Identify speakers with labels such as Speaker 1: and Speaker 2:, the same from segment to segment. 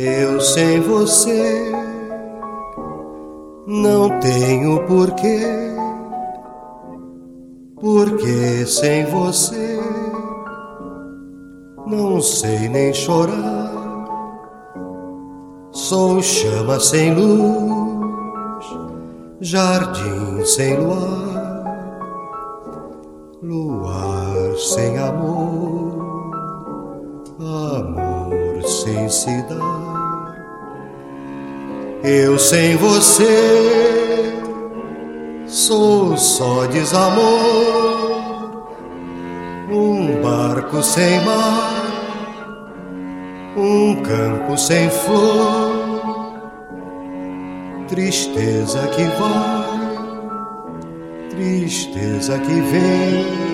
Speaker 1: Eu sem você não tenho porquê, porque sem você não sei nem chorar. Sou chama sem luz, jardim sem luar, luar sem amor, amor sem se dar. Eu sem você sou só desamor, um barco sem mar, um campo sem flor, tristeza que vai, tristeza que vem.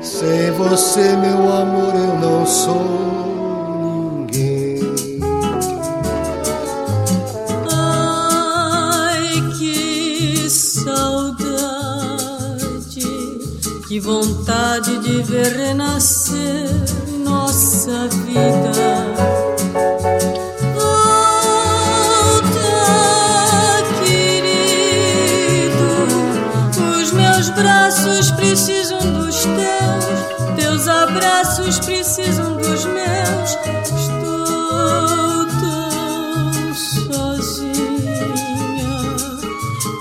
Speaker 1: Sem você, meu amor, eu não sou
Speaker 2: Que vontade de ver renascer nossa vida. Volta, querido. Os meus braços precisam dos teus, teus abraços precisam dos meus. Estou tão sozinha.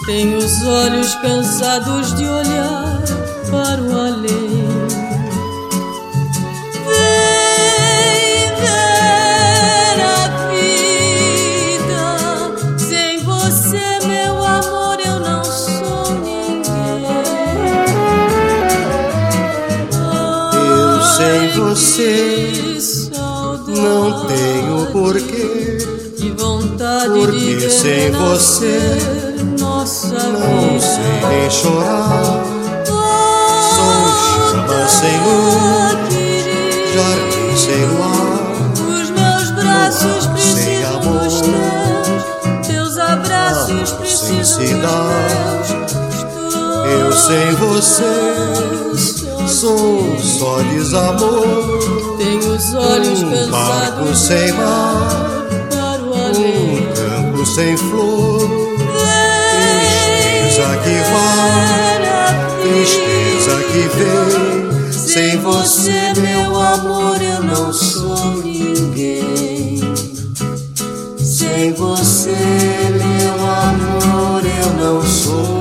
Speaker 2: Tenho os olhos cansados de olhar para o além. Vem ver a vida. Sem você, meu amor, eu não sou ninguém.
Speaker 1: Eu sem você não tenho porquê.
Speaker 2: Que vontade
Speaker 1: Porque
Speaker 2: de
Speaker 1: sem você
Speaker 2: nossa
Speaker 1: não
Speaker 2: vida.
Speaker 1: sei nem chorar. Jardim sem luar,
Speaker 2: Os meus braços
Speaker 1: Luar sem
Speaker 2: precisam
Speaker 1: amor.
Speaker 2: dos teus, teus abraços
Speaker 1: sem
Speaker 2: precisam dos meus.
Speaker 1: Eu sem você sou só desamor.
Speaker 2: Tenho os olhos
Speaker 1: Um barco
Speaker 2: cansados
Speaker 1: sem
Speaker 2: de
Speaker 1: mar,
Speaker 2: olhar para o além.
Speaker 1: um campo sem flor. Você, meu amor, eu não sou ninguém. Sem você, meu amor, eu não sou